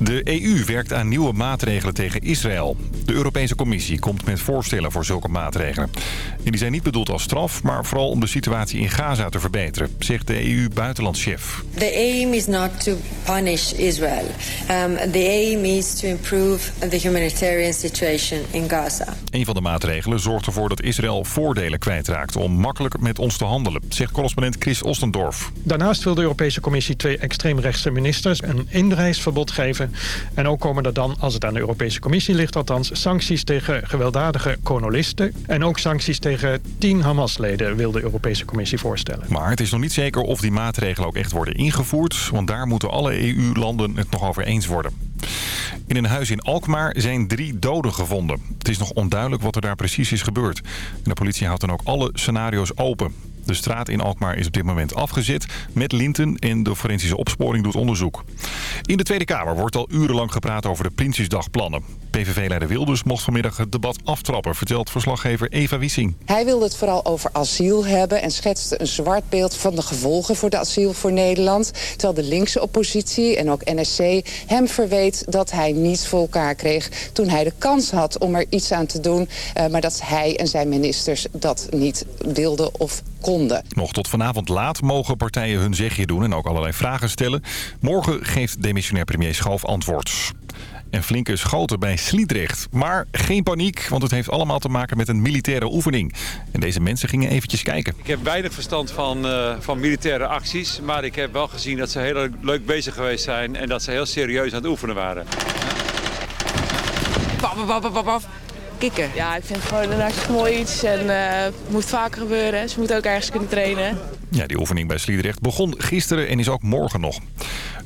De EU werkt aan nieuwe maatregelen tegen Israël. De Europese Commissie komt met voorstellen voor zulke maatregelen. En die zijn niet bedoeld als straf, maar vooral om de situatie in Gaza te verbeteren, zegt de EU-buitenlandschef. The aim is not to punish Israel. Um, the aim is to improve the humanitarian situation in Gaza. Een van de maatregelen zorgt ervoor dat Israël voordelen kwijtraakt om makkelijk met ons te handelen, zegt correspondent Chris Ostendorf. Daarnaast wil de Europese Commissie twee extreemrechtse ministers een inreisverbod geven en ook komen er dan, als het aan de Europese Commissie ligt althans... sancties tegen gewelddadige kolonisten. En ook sancties tegen tien Hamas-leden wil de Europese Commissie voorstellen. Maar het is nog niet zeker of die maatregelen ook echt worden ingevoerd... want daar moeten alle EU-landen het nog over eens worden. In een huis in Alkmaar zijn drie doden gevonden. Het is nog onduidelijk wat er daar precies is gebeurd. En de politie houdt dan ook alle scenario's open. De straat in Alkmaar is op dit moment afgezet met linten en de forensische opsporing doet onderzoek. In de Tweede Kamer wordt al urenlang gepraat over de Prinsjesdagplannen. PVV-leider Wilders mocht vanmiddag het debat aftrappen, vertelt verslaggever Eva Wissing. Hij wilde het vooral over asiel hebben en schetste een zwart beeld van de gevolgen voor de asiel voor Nederland. Terwijl de linkse oppositie en ook NSC hem verweet dat hij niets voor elkaar kreeg toen hij de kans had om er iets aan te doen. Eh, maar dat hij en zijn ministers dat niet wilden of konden. Nog tot vanavond laat mogen partijen hun zegje doen en ook allerlei vragen stellen. Morgen geeft demissionair premier Schoof antwoord. En flinke schoten bij Sliedrecht. Maar geen paniek, want het heeft allemaal te maken met een militaire oefening. En deze mensen gingen eventjes kijken. Ik heb weinig verstand van, uh, van militaire acties. Maar ik heb wel gezien dat ze heel leuk bezig geweest zijn. En dat ze heel serieus aan het oefenen waren. Paf, paf, paf kicken. Ja, ik vind het gewoon een hartstikke mooi iets en uh, het moet vaker gebeuren. Ze moeten ook ergens kunnen trainen. Ja, die oefening bij Sliedrecht begon gisteren en is ook morgen nog.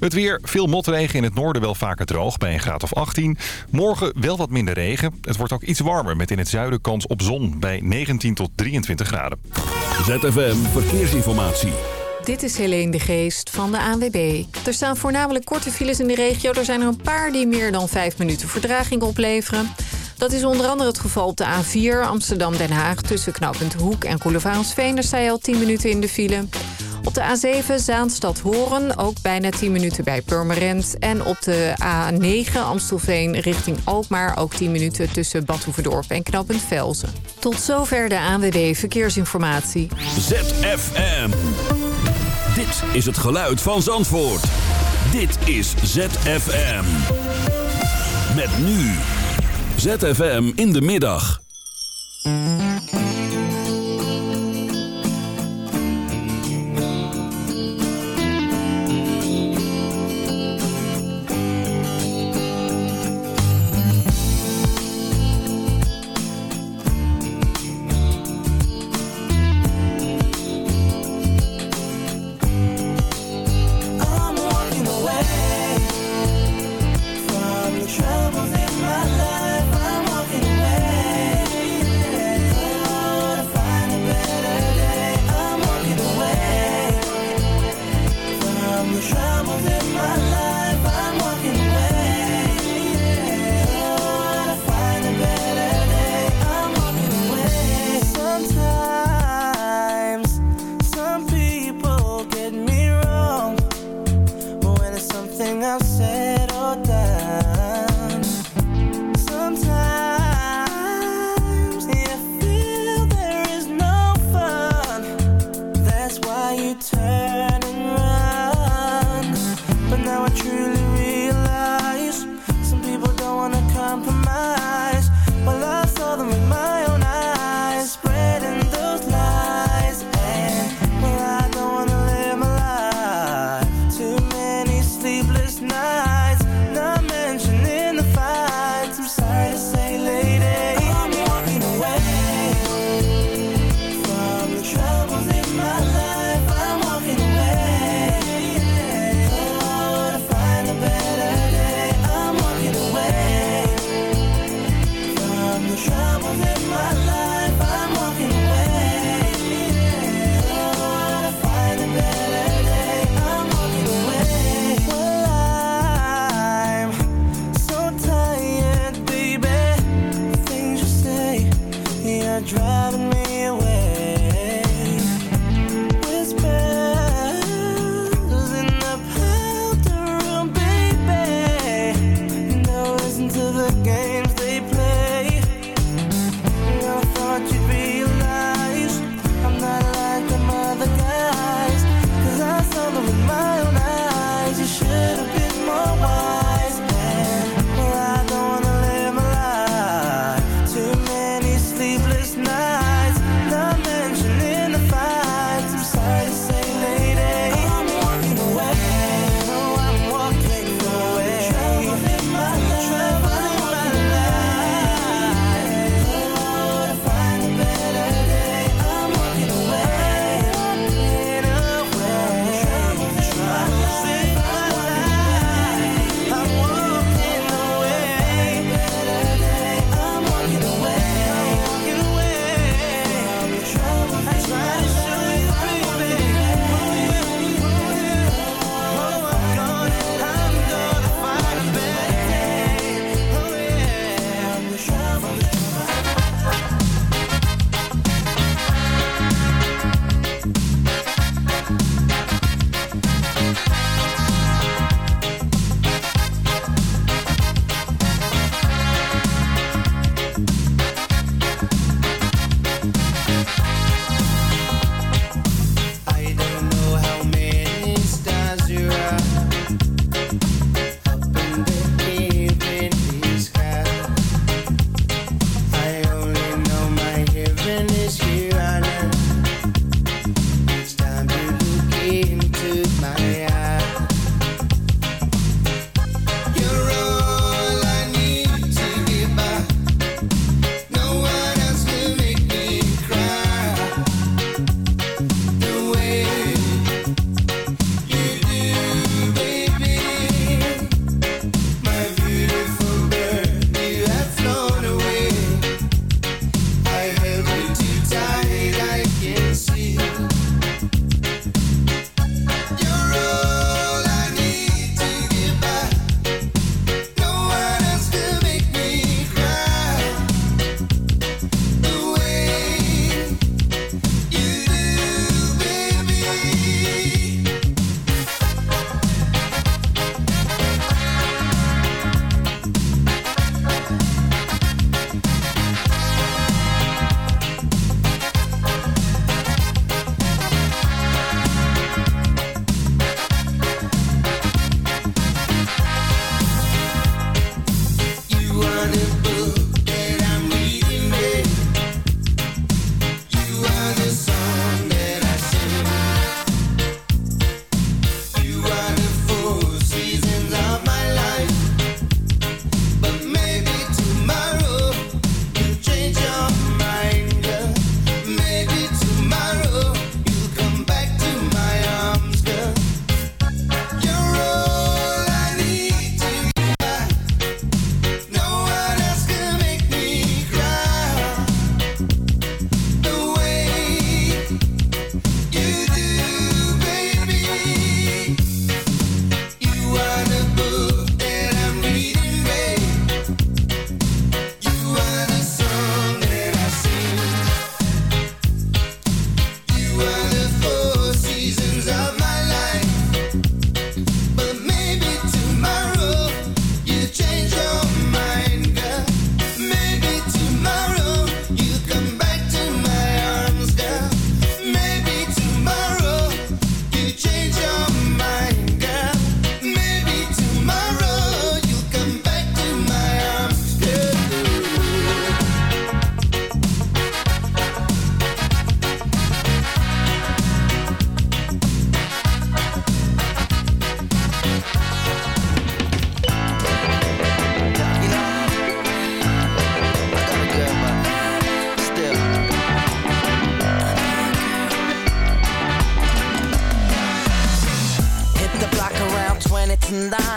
Het weer, veel motregen in het noorden wel vaker droog bij een graad of 18. Morgen wel wat minder regen. Het wordt ook iets warmer met in het zuiden kans op zon bij 19 tot 23 graden. ZFM Verkeersinformatie. Dit is Helene de Geest van de ANWB. Er staan voornamelijk korte files in de regio. Er zijn er een paar die meer dan 5 minuten verdraging opleveren. Dat is onder andere het geval op de A4 Amsterdam-Den Haag... tussen knooppunt Hoek en Koelevaansveen. Daar sta je al 10 minuten in de file. Op de A7 Zaanstad-Horen, ook bijna 10 minuten bij Purmerend. En op de A9 Amstelveen richting Alkmaar... ook 10 minuten tussen Badhoevedorp en knooppunt Velzen. Tot zover de ANWB Verkeersinformatie. ZFM. Dit is het geluid van Zandvoort. Dit is ZFM. Met nu... ZFM in de middag.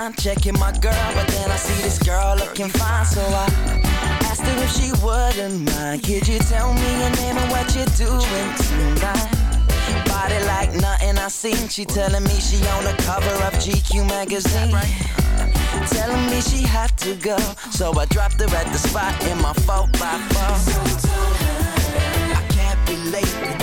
To nine, checking my girl, but then I see this girl looking fine, so I asked her if she wouldn't mind. Could you tell me your name and what you're doing tonight? Body like nothing I seen. She telling me she on the cover of GQ magazine. Telling me she had to go, so I dropped her at the spot in my 4 by 4 I can't be late,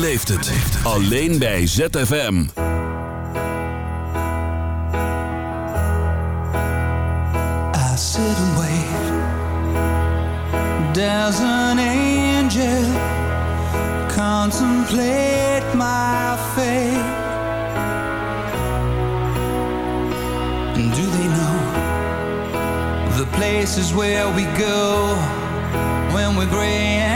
Beleeft het. Alleen bij ZFM. I sit and wait. There's an angel. Contemplate my fate. And do they know the places where we go when we're gray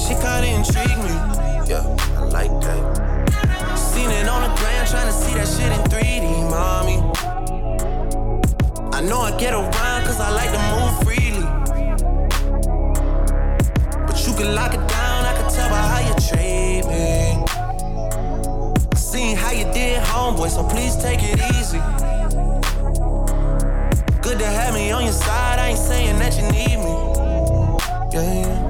shit kinda intrigue me. Yeah, I like that. Seen it on the ground, trying to see that shit in 3D, mommy. I know I get around cause I like to move freely. But you can lock it down, I can tell by how you treat me. Seen how you did, homeboy, so please take it easy. Good to have me on your side, I ain't saying that you need me. Yeah, yeah.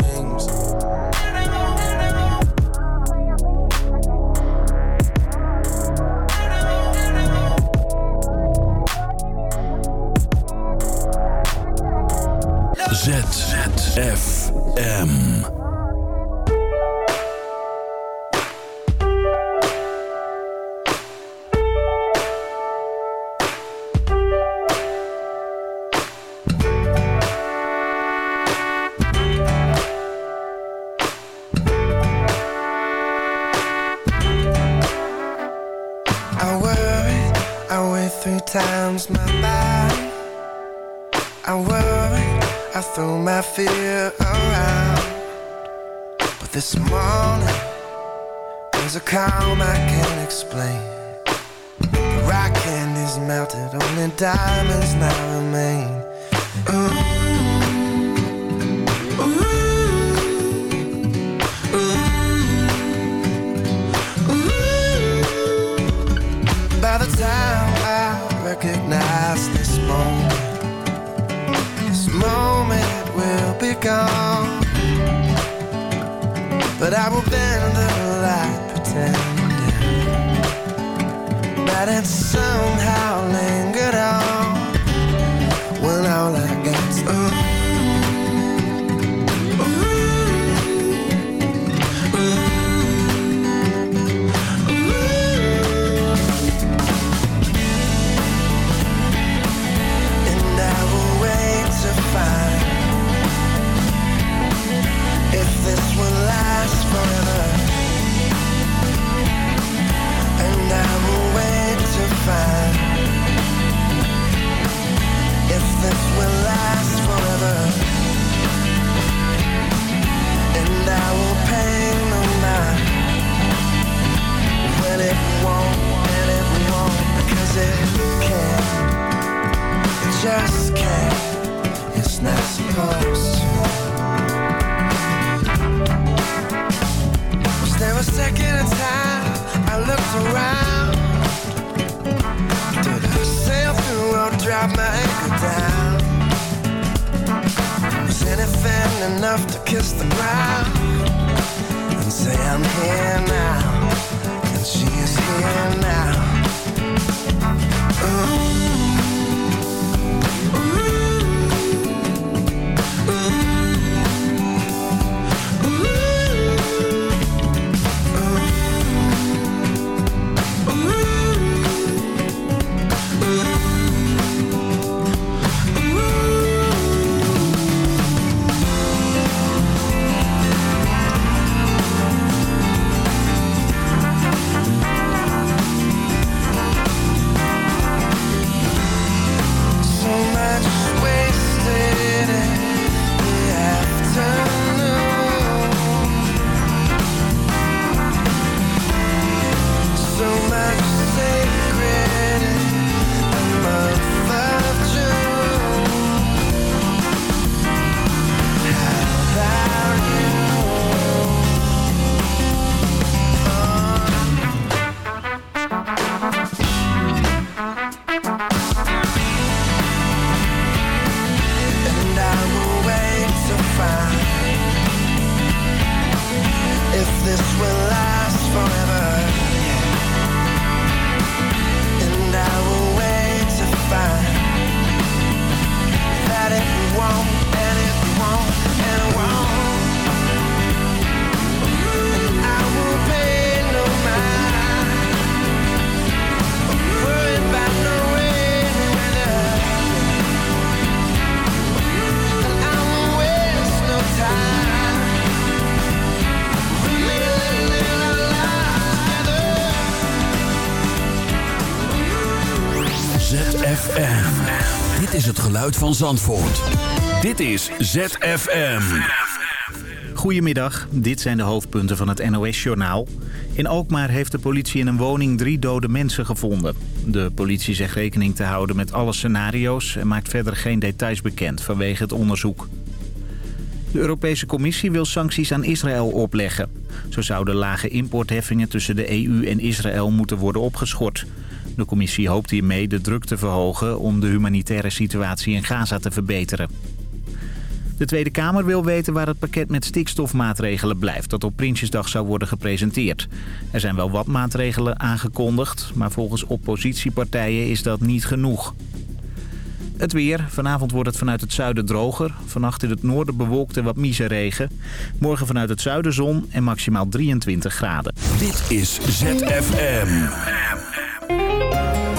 FM. Melted, only diamonds now remain. By the time I recognize this moment, this moment will be gone. But I will somehow lingered enough to kiss the ground say I'm here now, and she is here now? Van Zandvoort. Dit is ZFM. Goedemiddag, dit zijn de hoofdpunten van het NOS-journaal. In Alkmaar heeft de politie in een woning drie dode mensen gevonden. De politie zegt rekening te houden met alle scenario's... en maakt verder geen details bekend vanwege het onderzoek. De Europese Commissie wil sancties aan Israël opleggen. Zo zouden lage importheffingen tussen de EU en Israël moeten worden opgeschort. De commissie hoopt hiermee de druk te verhogen om de humanitaire situatie in Gaza te verbeteren. De Tweede Kamer wil weten waar het pakket met stikstofmaatregelen blijft... dat op Prinsjesdag zou worden gepresenteerd. Er zijn wel wat maatregelen aangekondigd... maar volgens oppositiepartijen is dat niet genoeg. Het weer. Vanavond wordt het vanuit het zuiden droger. Vannacht in het noorden bewolkt en wat regen. Morgen vanuit het zuiden zon en maximaal 23 graden. Dit is ZFM. Bye.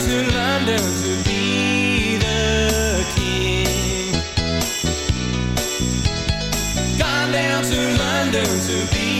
to london to be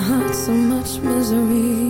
heart so much misery.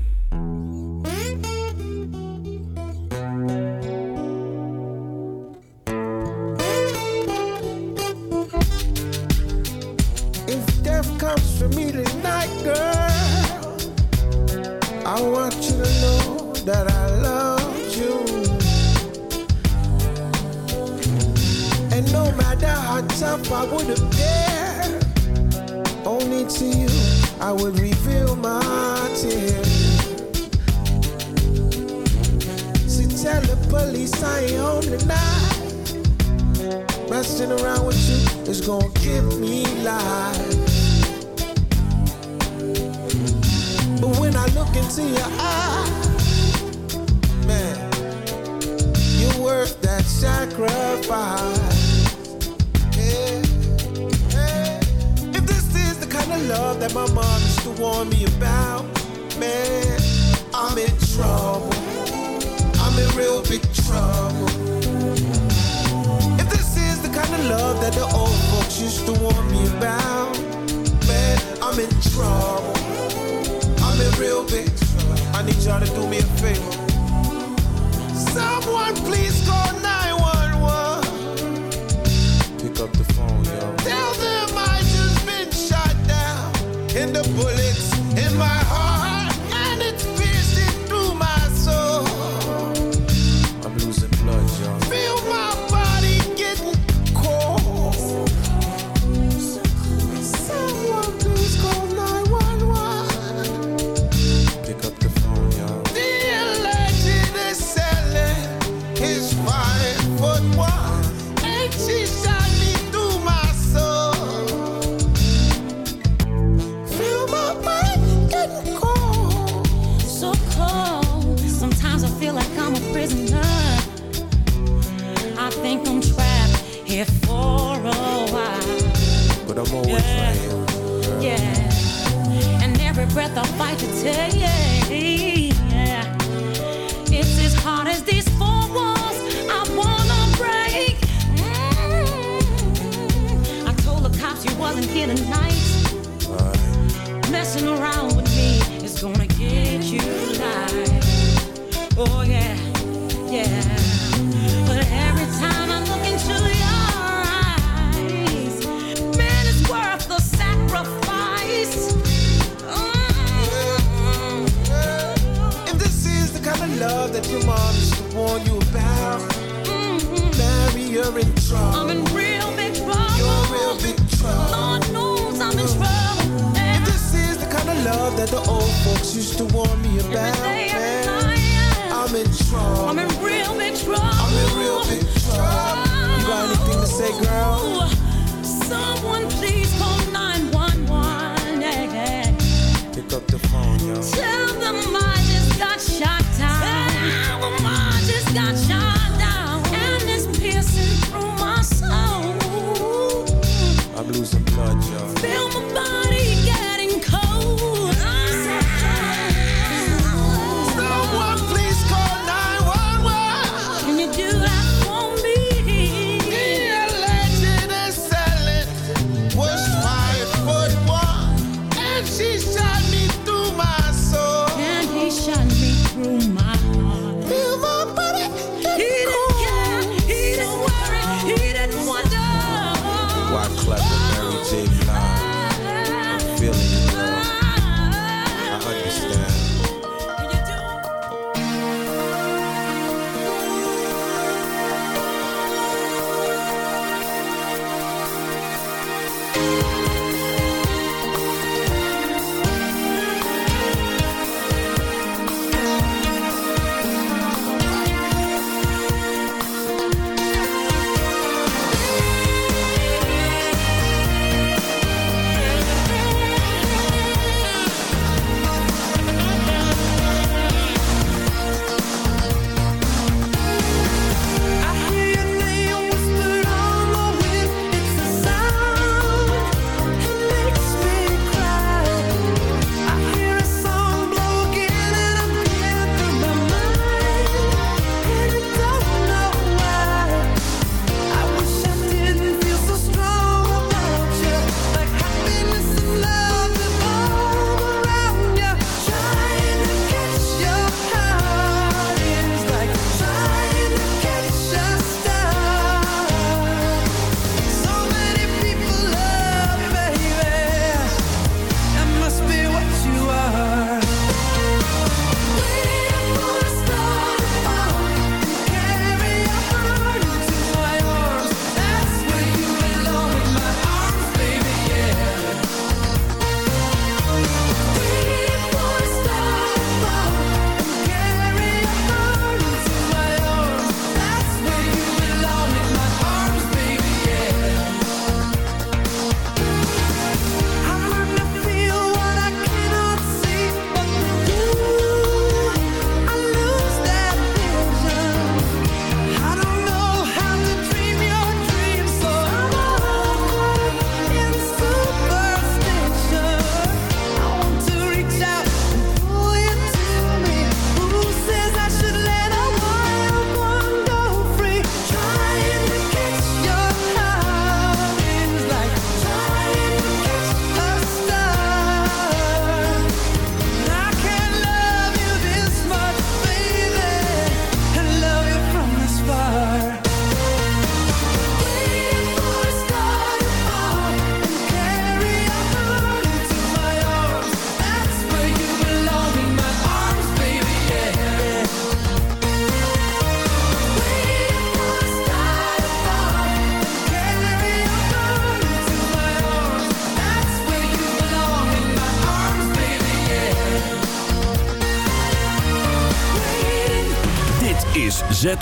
a yeah, yeah. I'm in real big trouble. Lord knows I'm in trouble. This is the kind of love that the old folks used to warn me about. Every day. I'm in trouble. You got anything to say, girl? Someone please call 911. Pick up the phone, yo. Tell them I just got shot.